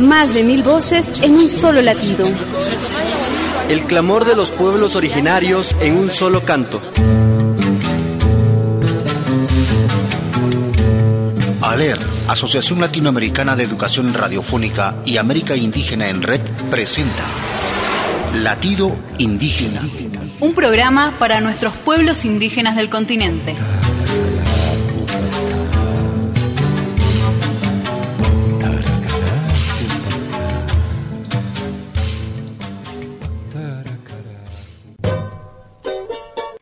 Más de mil voces en un solo latido. El clamor de los pueblos originarios en un solo canto. ALER, Asociación Latinoamericana de Educación Radiofónica y América Indígena en Red, presenta Latido Indígena. Un programa para nuestros pueblos indígenas del continente.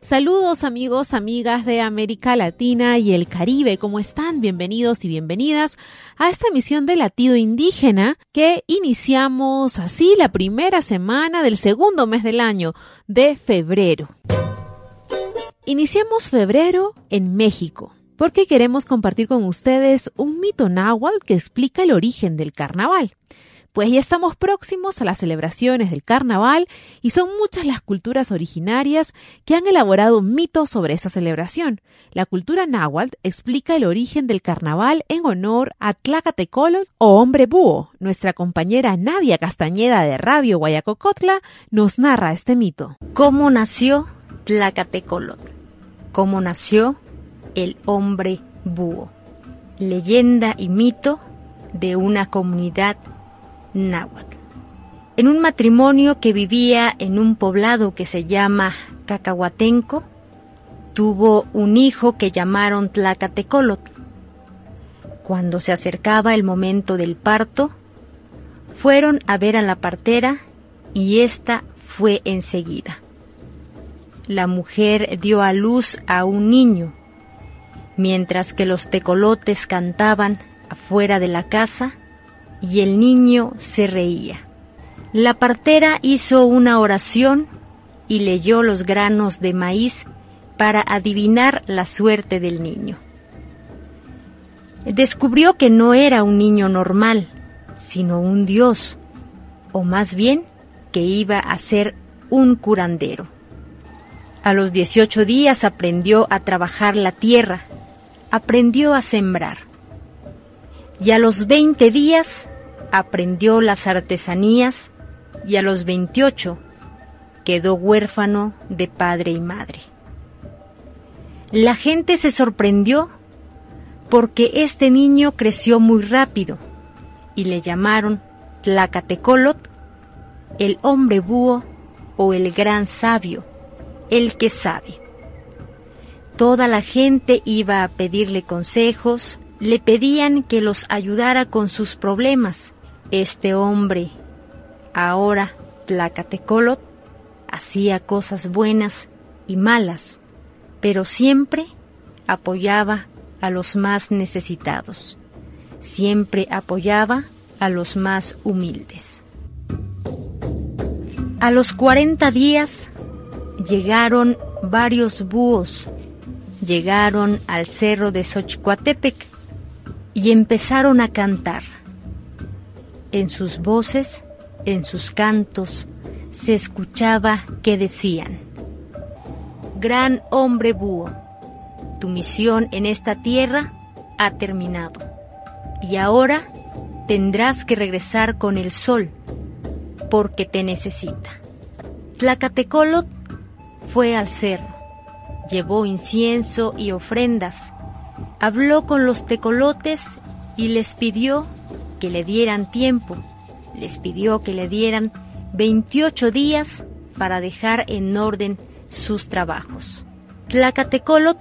Saludos amigos, amigas de América Latina y el Caribe, ¿cómo están? Bienvenidos y bienvenidas a esta emisión de Latido Indígena que iniciamos así la primera semana del segundo mes del año, de febrero. Iniciamos febrero en México porque queremos compartir con ustedes un mito náhuatl que explica el origen del carnaval. Pues ya estamos próximos a las celebraciones del carnaval y son muchas las culturas originarias que han elaborado mitos sobre esta celebración. La cultura náhuatl explica el origen del carnaval en honor a Tlacatecolol o hombre búho. Nuestra compañera Nadia Castañeda de Radio Guayacocotla nos narra este mito. ¿Cómo nació Tlacatecolot? ¿Cómo nació el hombre búho? Leyenda y mito de una comunidad náhuatl. En un matrimonio que vivía en un poblado que se llama Cacahuatenco, tuvo un hijo que llamaron Tlacatecolot. Cuando se acercaba el momento del parto, fueron a ver a la partera y ésta fue enseguida. La mujer dio a luz a un niño, mientras que los tecolotes cantaban afuera de la casa y el niño se reía. La partera hizo una oración y leyó los granos de maíz para adivinar la suerte del niño. Descubrió que no era un niño normal, sino un dios, o más bien que iba a ser un curandero. A los 18 días aprendió a trabajar la tierra, aprendió a sembrar y a los 20 días aprendió las artesanías y a los 28 quedó huérfano de padre y madre. La gente se sorprendió porque este niño creció muy rápido y le llamaron Tlacatecolot, el hombre búho o el gran sabio, el que sabe. Toda la gente iba a pedirle consejos, le pedían que los ayudara con sus problemas. Este hombre, ahora Tlacatecolot, hacía cosas buenas y malas, pero siempre apoyaba a los más necesitados, siempre apoyaba a los más humildes. A los cuarenta días llegaron varios búhos, llegaron al cerro de Xochicoatepec y empezaron a cantar. En sus voces, en sus cantos, se escuchaba que decían, Gran hombre búho, tu misión en esta tierra ha terminado y ahora tendrás que regresar con el sol porque te necesita. Tlacatecolot fue al cerro, llevó incienso y ofrendas habló con los tecolotes y les pidió que le dieran tiempo, les pidió que le dieran 28 días para dejar en orden sus trabajos. Tlacatecolot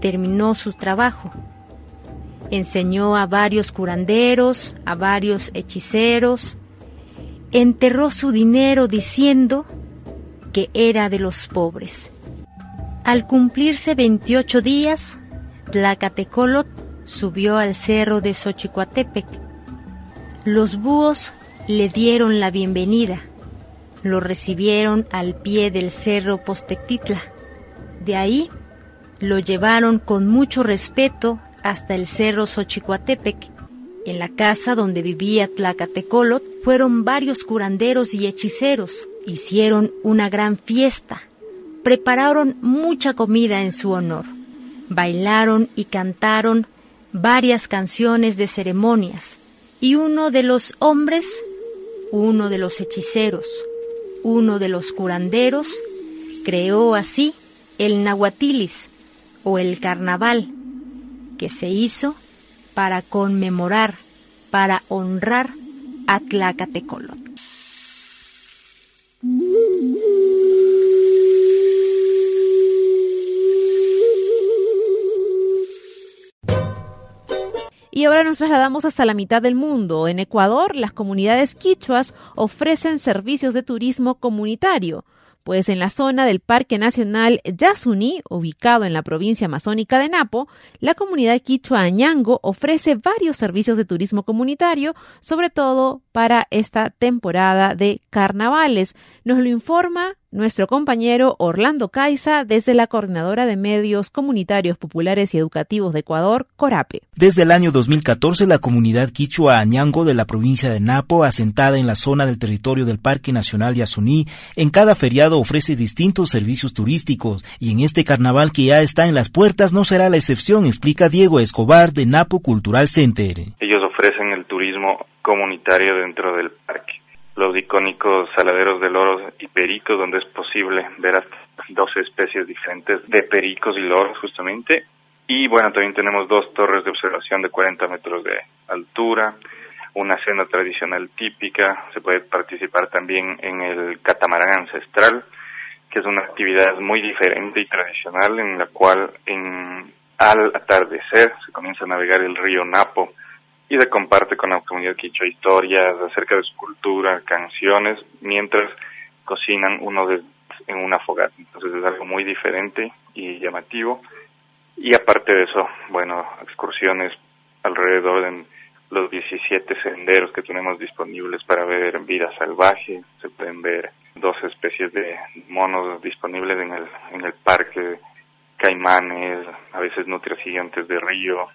terminó su trabajo. Enseñó a varios curanderos, a varios hechiceros, enterró su dinero diciendo que era de los pobres. Al cumplirse 28 días, Tlacatecolot subió al cerro de Xochicoatepec. Los búhos le dieron la bienvenida. Lo recibieron al pie del cerro Postectitla. De ahí lo llevaron con mucho respeto hasta el cerro Xochicoatepec. En la casa donde vivía Tlacatecolot fueron varios curanderos y hechiceros. Hicieron una gran fiesta. Prepararon mucha comida en su honor bailaron y cantaron varias canciones de ceremonias Y uno de los hombres, uno de los hechiceros, uno de los curanderos, creó así el nahuatilis o el carnaval, que se hizo para conmemorar, para honrar a Tlacatecolot. Y ahora nos trasladamos hasta la mitad del mundo. En Ecuador, las comunidades quichuas ofrecen servicios de turismo comunitario pues en la zona del Parque Nacional Yasuní, ubicado en la provincia amazónica de Napo, la comunidad quichua Añango ofrece varios servicios de turismo comunitario, sobre todo para esta temporada de carnavales. Nos lo informa nuestro compañero Orlando Caiza desde la Coordinadora de Medios Comunitarios Populares y Educativos de Ecuador, Corape. Desde el año 2014, la comunidad quichua Añango de la provincia de Napo, asentada en la zona del territorio del Parque Nacional Yasuní, en cada feriado ofrece distintos servicios turísticos y en este carnaval que ya está en las puertas no será la excepción, explica Diego Escobar de Napo Cultural Center. Ellos ofrecen el turismo comunitario dentro del parque los icónicos saladeros de loros y pericos, donde es posible ver hasta dos especies diferentes de pericos y loros justamente. Y bueno, también tenemos dos torres de observación de 40 metros de altura, una cena tradicional típica, se puede participar también en el catamarán ancestral, que es una actividad muy diferente y tradicional en la cual en, al atardecer se comienza a navegar el río Napo, y se comparte con la comunidad quichua historias acerca de su cultura, canciones, mientras cocinan uno de, en una fogata. Entonces es algo muy diferente y llamativo. Y aparte de eso, bueno, excursiones alrededor de los 17 senderos que tenemos disponibles para ver vida salvaje. Se pueden ver dos especies de monos disponibles en el, en el parque, caimanes, a veces nutrias de río,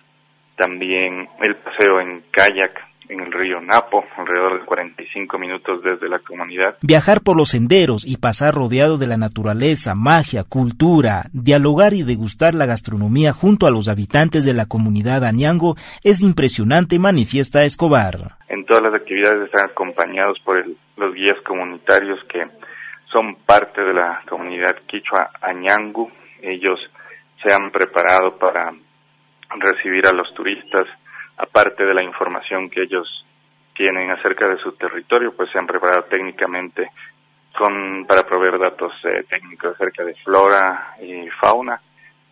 también el paseo en kayak en el río Napo, alrededor de 45 minutos desde la comunidad. Viajar por los senderos y pasar rodeado de la naturaleza, magia, cultura, dialogar y degustar la gastronomía junto a los habitantes de la comunidad Añango es impresionante, manifiesta Escobar. En todas las actividades están acompañados por los guías comunitarios que son parte de la comunidad quichua Añango. Ellos se han preparado para recibir a los turistas, aparte de la información que ellos tienen acerca de su territorio, pues se han preparado técnicamente con, para proveer datos eh, técnicos acerca de flora y fauna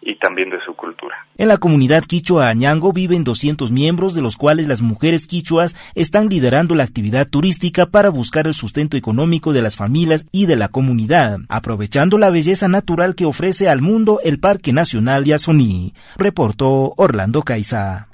y también de su cultura. En la comunidad quichua Añango viven 200 miembros, de los cuales las mujeres quichuas están liderando la actividad turística para buscar el sustento económico de las familias y de la comunidad, aprovechando la belleza natural que ofrece al mundo el Parque Nacional Yasoní, reportó Orlando Caiza.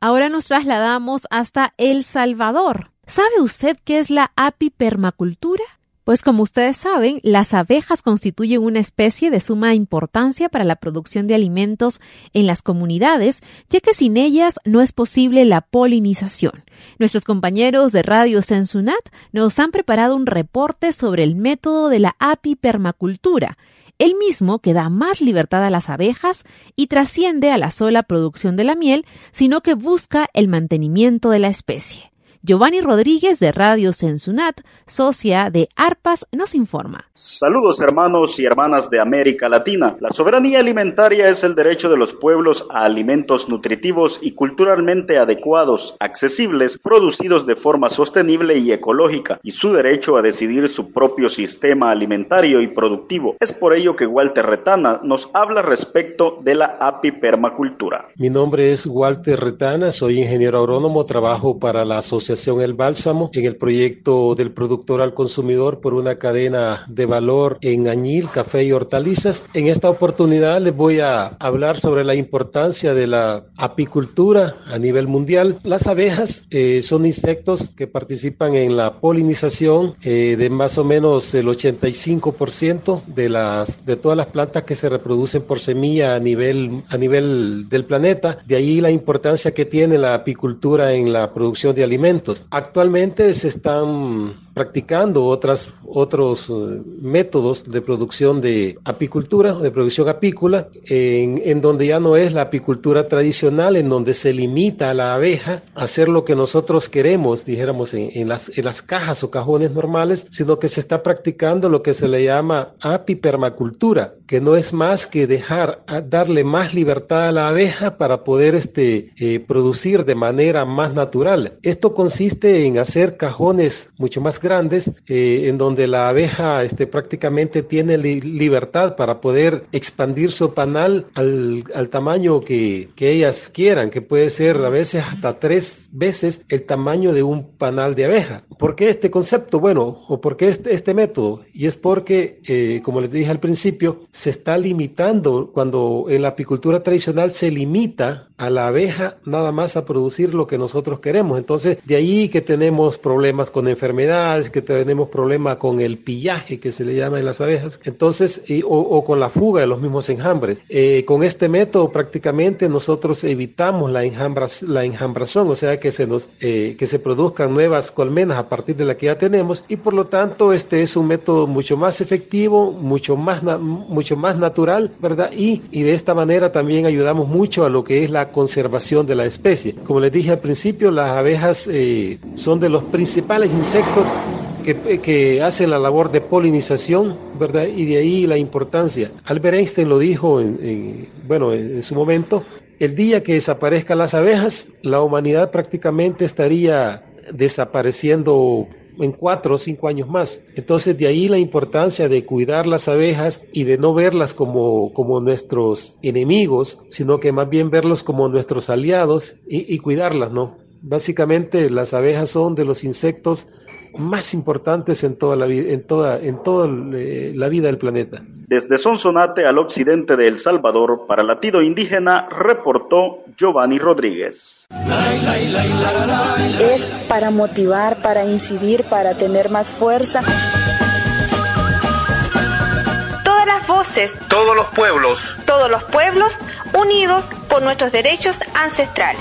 Ahora nos trasladamos hasta El Salvador. ¿Sabe usted qué es la apipermacultura? Pues como ustedes saben, las abejas constituyen una especie de suma importancia para la producción de alimentos en las comunidades, ya que sin ellas no es posible la polinización. Nuestros compañeros de Radio Sensunat nos han preparado un reporte sobre el método de la apipermacultura, el mismo que da más libertad a las abejas y trasciende a la sola producción de la miel, sino que busca el mantenimiento de la especie. Giovanni Rodríguez de Radio Sensunat, socia de ARPAS, nos informa. Saludos hermanos y hermanas de América Latina. La soberanía alimentaria es el derecho de los pueblos a alimentos nutritivos y culturalmente adecuados, accesibles, producidos de forma sostenible y ecológica, y su derecho a decidir su propio sistema alimentario y productivo. Es por ello que Walter Retana nos habla respecto de la apipermacultura. Mi nombre es Walter Retana, soy ingeniero agrónomo, trabajo para la Asociación el Bálsamo en el proyecto del productor al consumidor por una cadena de valor en añil, café y hortalizas. En esta oportunidad les voy a hablar sobre la importancia de la apicultura a nivel mundial. Las abejas eh, son insectos que participan en la polinización eh, de más o menos el 85% de las de todas las plantas que se reproducen por semilla a nivel a nivel del planeta. De ahí la importancia que tiene la apicultura en la producción de alimentos Actualmente se están practicando otras, otros eh, métodos de producción de apicultura, de producción apícola, en, en, donde ya no es la apicultura tradicional, en donde se limita a la abeja a hacer lo que nosotros queremos, dijéramos, en, en, las, en las cajas o cajones normales, sino que se está practicando lo que se le llama apipermacultura, que no es más que dejar, darle más libertad a la abeja para poder este, eh, producir de manera más natural. Esto consiste en hacer cajones mucho más grandes eh, en donde la abeja este, prácticamente tiene libertad para poder expandir su panal al, al tamaño que, que, ellas quieran, que puede ser a veces hasta tres veces el tamaño de un panal de abeja. ¿Por qué este concepto? Bueno, o por qué este, este método? Y es porque, eh, como les dije al principio, se está limitando cuando en la apicultura tradicional se limita a la abeja nada más a producir lo que nosotros queremos. Entonces, de ahí que tenemos problemas con enfermedades, que tenemos problemas con el pillaje que se le llama en las abejas, entonces, o, con la fuga de los mismos enjambres. Eh, con este método prácticamente nosotros evitamos la, enjambras, la enjambrazón, o sea que se, nos, eh, que se produzcan nuevas colmenas a partir de la que ya tenemos y por lo tanto este es un método mucho más efectivo, mucho más, más natural, ¿verdad? Y, y de esta manera también ayudamos mucho a lo que es la conservación de la especie. Como les dije al principio, las abejas eh, son de los principales insectos que, hacen la labor de polinización, ¿verdad? Y de ahí la importancia. Albert Einstein lo dijo en, bueno, en, su momento, el día que desaparezcan las abejas, la humanidad prácticamente estaría desapareciendo en cuatro o cinco años más. Entonces de ahí la importancia de cuidar las abejas y de no verlas como, como nuestros enemigos, sino que más bien verlos como nuestros aliados y, y cuidarlas, ¿no? Básicamente las abejas son de los insectos más importantes en toda la, en toda, en toda eh, la vida del planeta. Desde Sonsonate al occidente de El Salvador, para Latido Indígena, reportó Giovanni Rodríguez. Es para motivar, para incidir, para tener más fuerza. Todas las voces. Todos los pueblos. Todos los pueblos unidos por nuestros derechos ancestrales.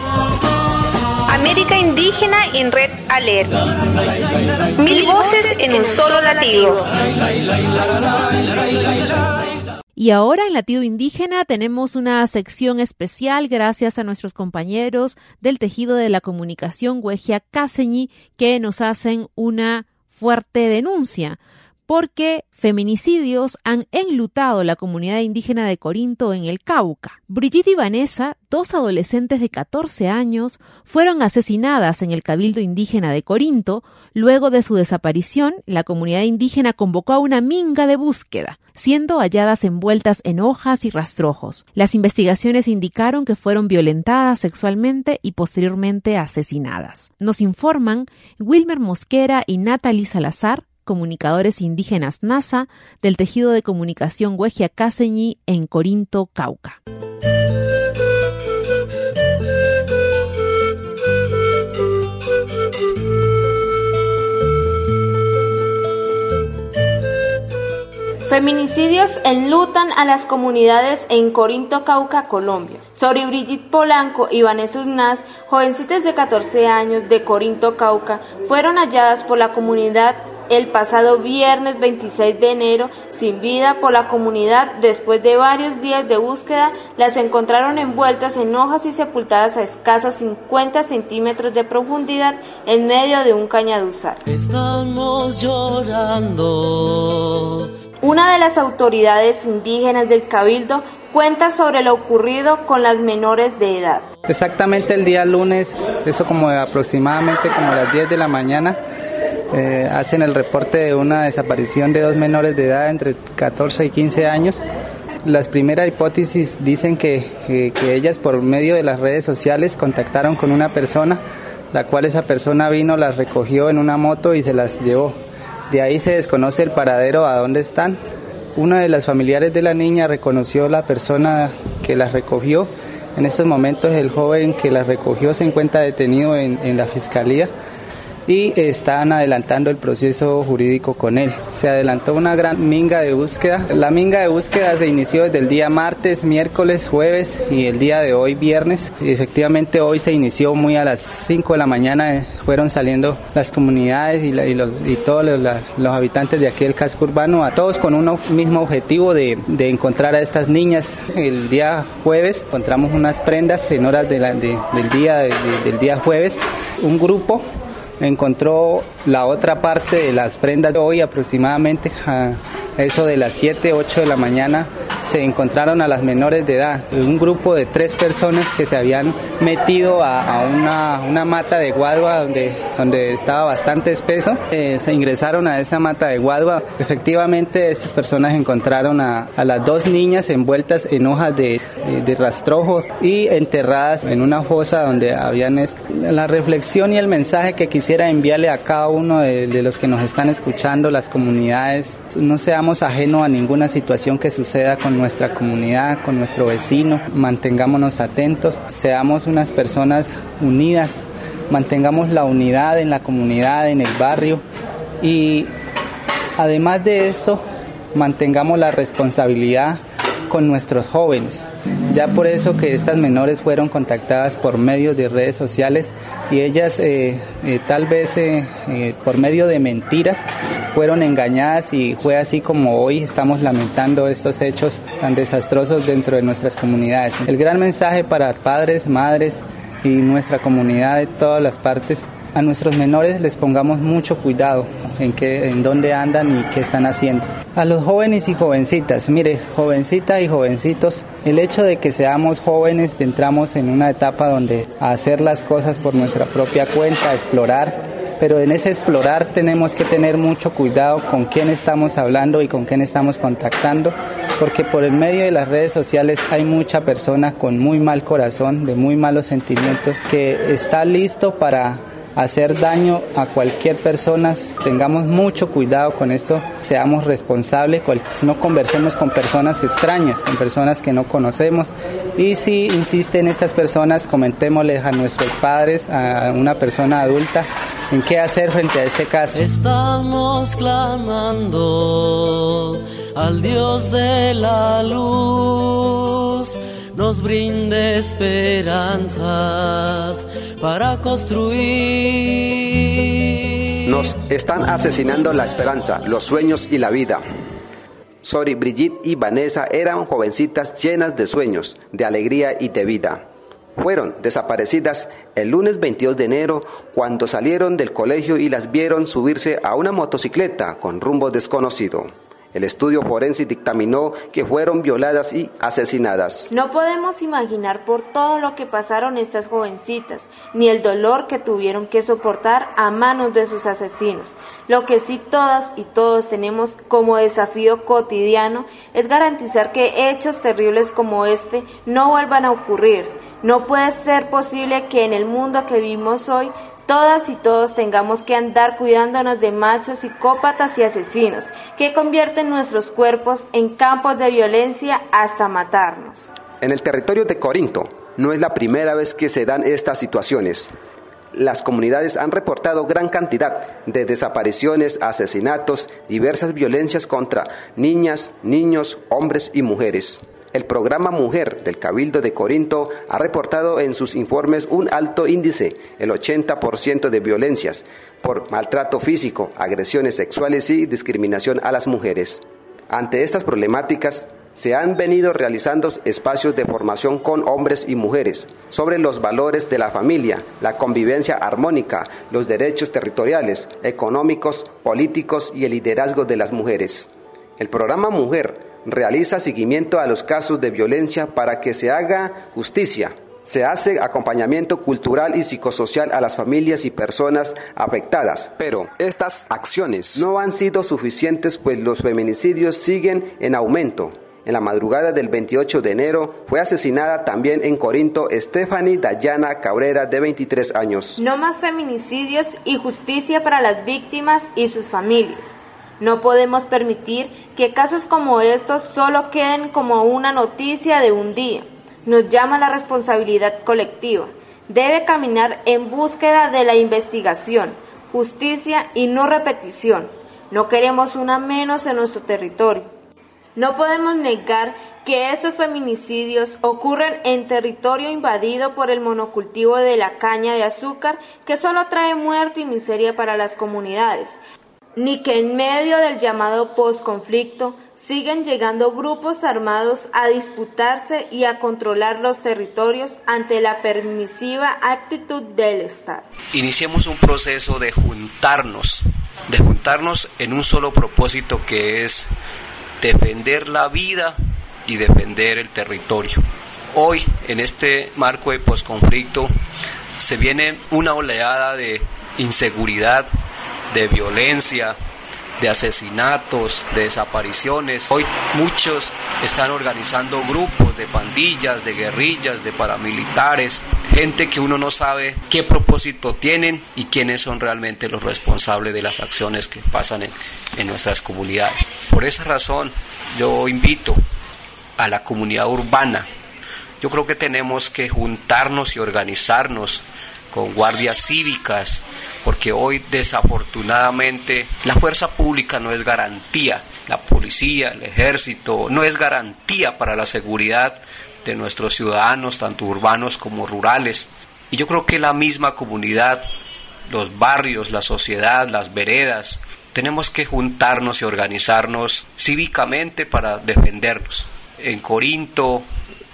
América Indígena en Red Alert. Mil voces en un solo latido. Y ahora en Latido Indígena tenemos una sección especial gracias a nuestros compañeros del tejido de la comunicación Huejia Caseñi que nos hacen una fuerte denuncia porque feminicidios han enlutado la comunidad indígena de Corinto en el Cauca. Brigitte y Vanessa, dos adolescentes de 14 años, fueron asesinadas en el Cabildo Indígena de Corinto. Luego de su desaparición, la comunidad indígena convocó a una minga de búsqueda, siendo halladas envueltas en hojas y rastrojos. Las investigaciones indicaron que fueron violentadas sexualmente y posteriormente asesinadas. Nos informan Wilmer Mosquera y Natalie Salazar, comunicadores indígenas NASA del tejido de comunicación Huejia Caseñi en Corinto, Cauca. Feminicidios enlutan a las comunidades en Corinto, Cauca, Colombia. Sori Brigitte Polanco y Vanessa Urnaz, jovencitas de 14 años de Corinto, Cauca, fueron halladas por la comunidad el pasado viernes 26 de enero sin vida por la comunidad. Después de varios días de búsqueda, las encontraron envueltas en hojas y sepultadas a escasos 50 centímetros de profundidad en medio de un cañaduzal. Estamos llorando. Una de las autoridades indígenas del Cabildo cuenta sobre lo ocurrido con las menores de edad. Exactamente el día lunes, eso como aproximadamente como a las 10 de la mañana, eh, hacen el reporte de una desaparición de dos menores de edad entre 14 y 15 años. Las primeras hipótesis dicen que, ellas por medio de las redes sociales contactaron con una persona, la cual esa persona vino, las recogió en una moto y se las llevó. De ahí se desconoce el paradero a dónde están. Una de las familiares de la niña reconoció la persona que las recogió. En estos momentos el joven que las recogió se encuentra detenido en, en la fiscalía y están adelantando el proceso jurídico con él. Se adelantó una gran minga de búsqueda. La minga de búsqueda se inició desde el día martes, miércoles, jueves y el día de hoy, viernes. Y efectivamente hoy se inició muy a las 5 de la mañana, eh, fueron saliendo las comunidades y, todos los, habitantes de aquí del casco urbano, a todos con un mismo objetivo de, encontrar a estas niñas. El día jueves encontramos unas prendas en horas del día del día jueves, un grupo encontró la otra parte de las prendas. Hoy aproximadamente a eso de las 7, 8 de la mañana se encontraron a las menores de edad, un grupo de tres personas que se habían metido a, una, mata de guadua donde, donde estaba bastante espeso, eh, se ingresaron a esa mata de guadua. Efectivamente, estas personas encontraron a, las dos niñas envueltas en hojas de, rastrojo y enterradas en una fosa donde habían... La reflexión y el mensaje que quisiera enviarle a cada uno de, de los que nos están escuchando, las comunidades, no seamos ajenos a ninguna situación que suceda con nuestra comunidad, con nuestro vecino, mantengámonos atentos, seamos unas personas unidas, mantengamos la unidad en la comunidad, en el barrio y además de esto, mantengamos la responsabilidad con nuestros jóvenes. Ya por eso que estas menores fueron contactadas por medio de redes sociales y ellas eh, eh, tal vez eh, por medio de mentiras fueron engañadas y fue así como hoy estamos lamentando estos hechos tan desastrosos dentro de nuestras comunidades. El gran mensaje para padres, madres y nuestra comunidad de todas las partes a nuestros menores les pongamos mucho cuidado en, qué, en dónde andan y qué están haciendo. A los jóvenes y jovencitas, mire, jovencitas y jovencitos, el hecho de que seamos jóvenes, entramos en una etapa donde hacer las cosas por nuestra propia cuenta, explorar, pero en ese explorar tenemos que tener mucho cuidado con quién estamos hablando y con quién estamos contactando, porque por el medio de las redes sociales hay mucha persona con muy mal corazón, de muy malos sentimientos, que está listo para hacer daño a cualquier persona. Tengamos mucho cuidado con esto, seamos responsables, no conversemos con personas extrañas, con personas que no conocemos. Y si insisten estas personas, comentémosles a nuestros padres, a una persona adulta, en qué hacer frente a este caso. Estamos clamando al Dios de la luz, nos brinde esperanzas para construir. Nos están asesinando la esperanza, los sueños y la vida. Sori, Brigitte y Vanessa eran jovencitas llenas de sueños, de alegría y de vida. Fueron desaparecidas el lunes 22 de enero cuando salieron del colegio y las vieron subirse a una motocicleta con rumbo desconocido. El estudio forense dictaminó que fueron violadas y asesinadas. No podemos imaginar por todo lo que pasaron estas jovencitas, ni el dolor que tuvieron que soportar a manos de sus asesinos. Lo que sí todas y todos tenemos como desafío cotidiano es garantizar que hechos terribles como este no vuelvan a ocurrir. No puede ser posible que en el mundo que vivimos hoy todas y todos tengamos que andar cuidándonos de machos psicópatas y asesinos que convierten nuestros cuerpos en campos de violencia hasta matarnos. En el territorio de Corinto no es la primera vez que se dan estas situaciones. Las comunidades han reportado gran cantidad de desapariciones, asesinatos, diversas violencias contra niñas, niños, hombres y mujeres. El programa Mujer del Cabildo de Corinto ha reportado en sus informes un alto índice, el 80% de violencias por maltrato físico, agresiones sexuales y discriminación a las mujeres. Ante estas problemáticas, se han venido realizando espacios de formación con hombres y mujeres sobre los valores de la familia, la convivencia armónica, los derechos territoriales, económicos, políticos y el liderazgo de las mujeres. El programa Mujer realiza seguimiento a los casos de violencia para que se haga justicia. Se hace acompañamiento cultural y psicosocial a las familias y personas afectadas. Pero estas acciones no han sido suficientes pues los feminicidios siguen en aumento. En la madrugada del 28 de enero fue asesinada también en Corinto Stephanie Dayana Cabrera de 23 años. No más feminicidios y justicia para las víctimas y sus familias. No podemos permitir que casos como estos solo queden como una noticia de un día. Nos llama la responsabilidad colectiva. Debe caminar en búsqueda de la investigación, justicia y no repetición. No queremos una menos en nuestro territorio. No podemos negar que estos feminicidios ocurren en territorio invadido por el monocultivo de la caña de azúcar que solo trae muerte y miseria para las comunidades, ni que en medio del llamado posconflicto siguen llegando grupos armados a disputarse y a controlar los territorios ante la permisiva actitud del Estado. Iniciemos un proceso de juntarnos, de juntarnos en un solo propósito que es defender la vida y defender el territorio. Hoy, en este marco de posconflicto, se viene una oleada de inseguridad, de violencia, de asesinatos, de desapariciones. Hoy muchos están organizando grupos de pandillas, de guerrillas, de paramilitares, gente que uno no sabe qué propósito tienen y quiénes son realmente los responsables de las acciones que pasan en, en nuestras comunidades. Por esa razón yo invito a la comunidad urbana. Yo creo que tenemos que juntarnos y organizarnos con guardias cívicas, porque hoy desafortunadamente la fuerza pública no es garantía, la policía, el ejército, no es garantía para la seguridad de nuestros ciudadanos, tanto urbanos como rurales. Y yo creo que la misma comunidad, los barrios, la sociedad, las veredas, tenemos que juntarnos y organizarnos cívicamente para defendernos. En Corinto,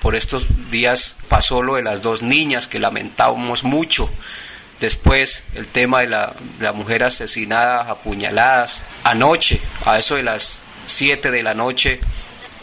por estos días pasó lo de las dos niñas que lamentábamos mucho. Después el tema de la, mujer asesinada, apuñaladas. Anoche, a eso de las 7 de la noche,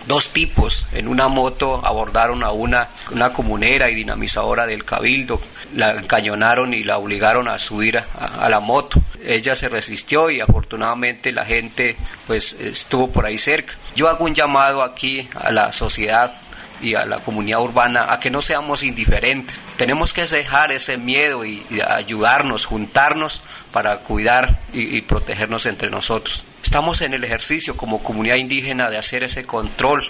dos tipos en una moto abordaron a una, una comunera y dinamizadora del cabildo. La encañonaron y la obligaron a subir a, a, la moto. Ella se resistió y afortunadamente la gente pues estuvo por ahí cerca. Yo hago un llamado aquí a la sociedad y a la comunidad urbana a que no seamos indiferentes. Tenemos que dejar ese miedo y, ayudarnos, juntarnos para cuidar y, protegernos entre nosotros. Estamos en el ejercicio como comunidad indígena de hacer ese control,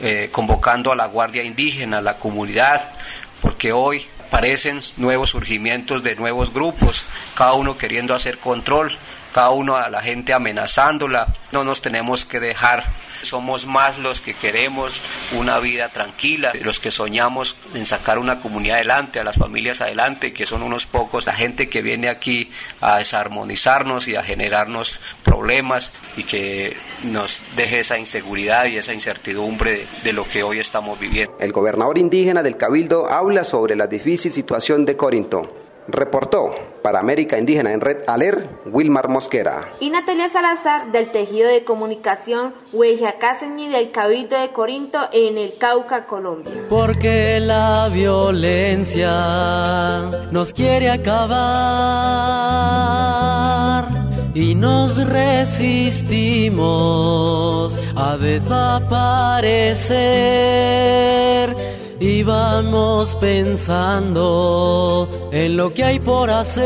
eh, convocando a la Guardia Indígena, a la comunidad, porque hoy aparecen nuevos surgimientos de nuevos grupos, cada uno queriendo hacer control, cada uno a la gente amenazándola. No nos tenemos que dejar somos más los que queremos una vida tranquila, los que soñamos en sacar una comunidad adelante, a las familias adelante, que son unos pocos, la gente que viene aquí a desarmonizarnos y a generarnos problemas y que nos deje esa inseguridad y esa incertidumbre de, de lo que hoy estamos viviendo. El gobernador indígena del Cabildo habla sobre la difícil situación de Corinto. Reportó para América Indígena en Red Aler, Wilmar Mosquera. Y Natalia Salazar del Tejido de Comunicación Huejacaseni del Cabildo de Corinto en el Cauca, Colombia. Porque la violencia nos quiere acabar y nos resistimos a desaparecer y vamos pensando en lo que hay por hacer.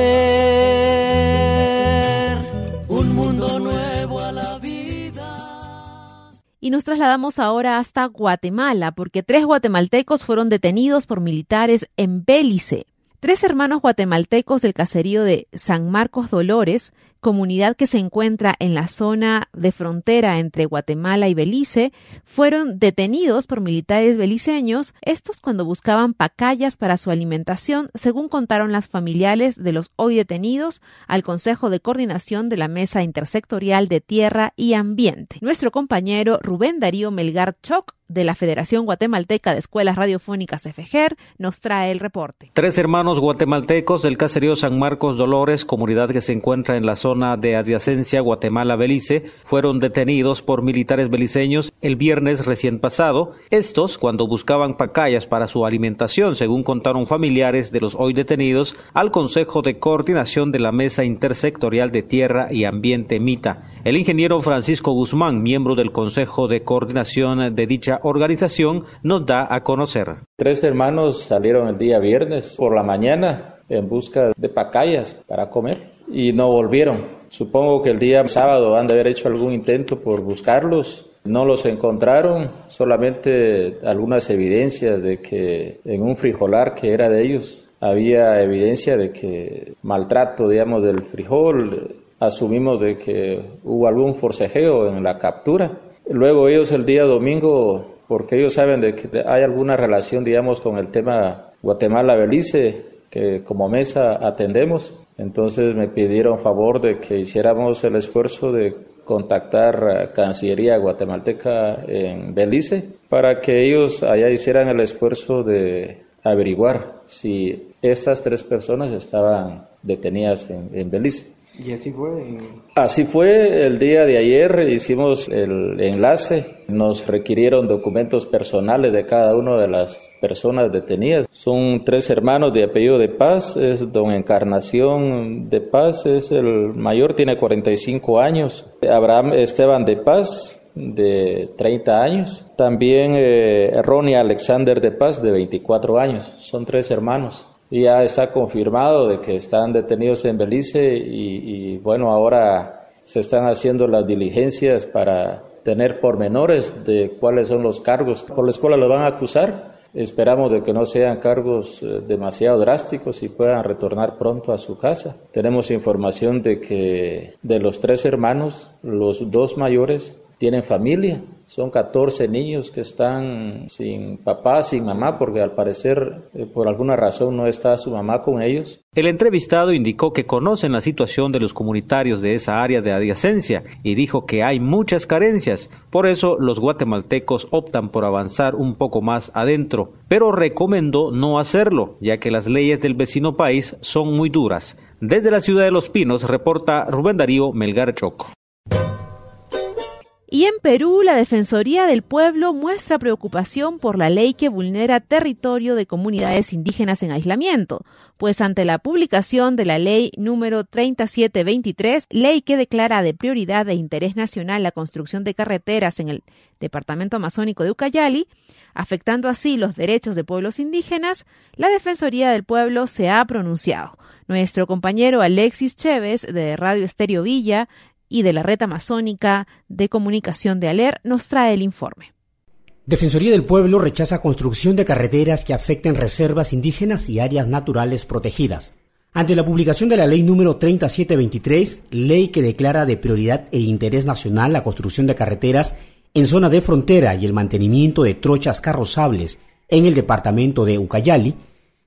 Un mundo nuevo a la vida. Y nos trasladamos ahora hasta Guatemala, porque tres guatemaltecos fueron detenidos por militares en Bélice. Tres hermanos guatemaltecos del caserío de San Marcos Dolores comunidad que se encuentra en la zona de frontera entre Guatemala y Belice, fueron detenidos por militares beliceños, estos cuando buscaban pacayas para su alimentación, según contaron las familiares de los hoy detenidos al Consejo de Coordinación de la Mesa Intersectorial de Tierra y Ambiente. Nuestro compañero Rubén Darío Melgar Choc de la Federación Guatemalteca de Escuelas Radiofónicas FGER nos trae el reporte. Tres hermanos guatemaltecos del caserío San Marcos Dolores, comunidad que se encuentra en la zona de adiacencia Guatemala-Belice fueron detenidos por militares beliceños el viernes recién pasado, estos cuando buscaban pacayas para su alimentación, según contaron familiares de los hoy detenidos al Consejo de Coordinación de la Mesa Intersectorial de Tierra y Ambiente MITA. El ingeniero Francisco Guzmán, miembro del Consejo de Coordinación de dicha organización, nos da a conocer. Tres hermanos salieron el día viernes por la mañana en busca de pacayas para comer y no volvieron. Supongo que el día sábado han de haber hecho algún intento por buscarlos. No los encontraron, solamente algunas evidencias de que en un frijolar que era de ellos había evidencia de que maltrato, digamos, del frijol, asumimos de que hubo algún forcejeo en la captura. Luego ellos el día domingo, porque ellos saben de que hay alguna relación, digamos, con el tema Guatemala-Belice, que como mesa atendemos, entonces me pidieron favor de que hiciéramos el esfuerzo de contactar Cancillería guatemalteca en Belice para que ellos allá hicieran el esfuerzo de averiguar si estas tres personas estaban detenidas en, Belice. ¿Y así fue? Así fue el día de ayer, hicimos el enlace, nos requirieron documentos personales de cada una de las personas detenidas. Son tres hermanos de apellido de Paz, es don Encarnación de Paz, es el mayor, tiene 45 años. Abraham Esteban de Paz, de 30 años. También eh, Ronnie Alexander de Paz, de 24 años. Son tres hermanos. Ya está confirmado de que están detenidos en Belice y, y bueno, ahora se están haciendo las diligencias para tener pormenores de cuáles son los cargos por los cuales lo van a acusar. Esperamos de que no sean cargos eh, demasiado drásticos y puedan retornar pronto a su casa. Tenemos información de que de los tres hermanos, los dos mayores tienen familia. Son 14 niños que están sin papá, sin mamá, porque al parecer eh, por alguna razón no está su mamá con ellos. El entrevistado indicó que conocen la situación de los comunitarios de esa área de adyacencia y dijo que hay muchas carencias. Por eso los guatemaltecos optan por avanzar un poco más adentro, pero recomendó no hacerlo, ya que las leyes del vecino país son muy duras. Desde la ciudad de Los Pinos reporta Rubén Darío Melgar Choco. Y en Perú, la Defensoría del Pueblo muestra preocupación por la ley que vulnera territorio de comunidades indígenas en aislamiento, pues ante la publicación de la ley número 3723, ley que declara de prioridad de interés nacional la construcción de carreteras en el departamento amazónico de Ucayali, afectando así los derechos de pueblos indígenas, la Defensoría del Pueblo se ha pronunciado. Nuestro compañero Alexis Chévez de Radio Estéreo Villa y de la Red Amazónica de Comunicación de ALER nos trae el informe. Defensoría del Pueblo rechaza construcción de carreteras que afecten reservas indígenas y áreas naturales protegidas. Ante la publicación de la ley número 3723, ley que declara de prioridad e interés nacional la construcción de carreteras en zona de frontera y el mantenimiento de trochas carrozables en el departamento de Ucayali,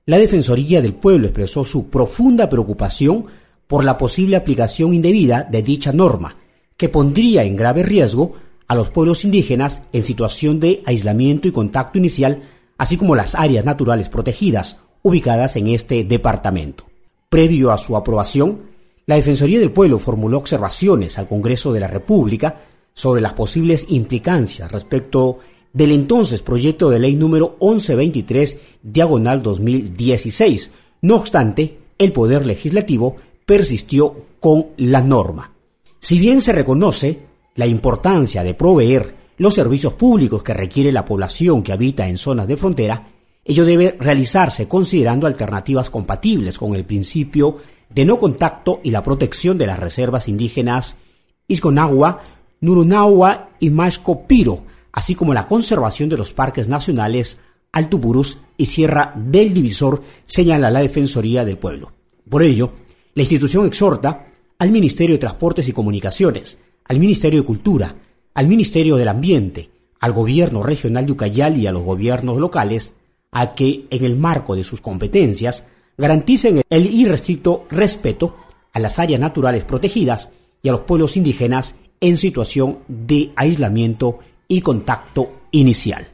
la Defensoría del Pueblo expresó su profunda preocupación por la posible aplicación indebida de dicha norma, que pondría en grave riesgo a los pueblos indígenas en situación de aislamiento y contacto inicial, así como las áreas naturales protegidas ubicadas en este departamento. Previo a su aprobación, la Defensoría del Pueblo formuló observaciones al Congreso de la República sobre las posibles implicancias respecto del entonces proyecto de ley número 1123 diagonal 2016. No obstante, el Poder Legislativo persistió con la norma. Si bien se reconoce la importancia de proveer los servicios públicos que requiere la población que habita en zonas de frontera, ello debe realizarse considerando alternativas compatibles con el principio de no contacto y la protección de las reservas indígenas Isconagua, Nurunagua y Mashcopiro, así como la conservación de los parques nacionales Altupurus y Sierra del Divisor, señala la Defensoría del Pueblo. Por ello, la institución exhorta al Ministerio de Transportes y Comunicaciones, al Ministerio de Cultura, al Ministerio del Ambiente, al Gobierno Regional de Ucayali y a los gobiernos locales a que, en el marco de sus competencias, garanticen el irrestricto respeto a las áreas naturales protegidas y a los pueblos indígenas en situación de aislamiento y contacto inicial.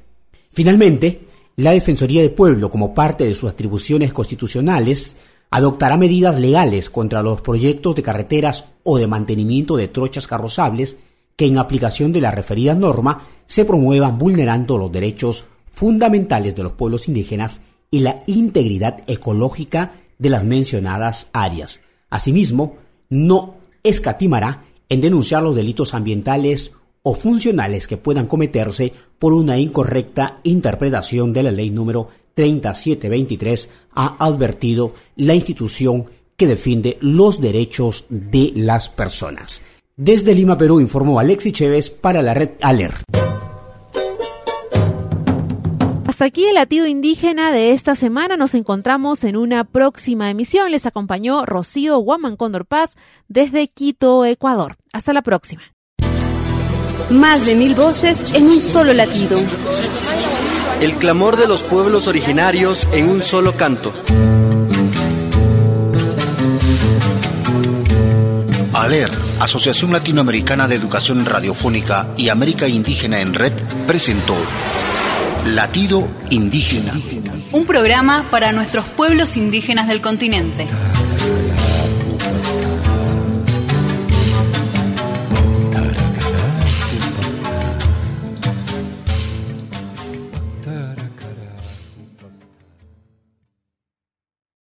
Finalmente, la Defensoría del Pueblo, como parte de sus atribuciones constitucionales, adoptará medidas legales contra los proyectos de carreteras o de mantenimiento de trochas carrozables que en aplicación de la referida norma se promuevan vulnerando los derechos fundamentales de los pueblos indígenas y la integridad ecológica de las mencionadas áreas. Asimismo, no escatimará en denunciar los delitos ambientales o funcionales que puedan cometerse por una incorrecta interpretación de la ley número 3723 ha advertido la institución que defiende los derechos de las personas. Desde Lima, Perú, informó Alexis Chévez para la red Alert. Hasta aquí el latido indígena de esta semana. Nos encontramos en una próxima emisión. Les acompañó Rocío Guaman Condor Paz desde Quito, Ecuador. Hasta la próxima. Más de mil voces en un solo latido. El clamor de los pueblos originarios en un solo canto. ALER, Asociación Latinoamericana de Educación Radiofónica y América Indígena en Red, presentó Latido Indígena. Un programa para nuestros pueblos indígenas del continente.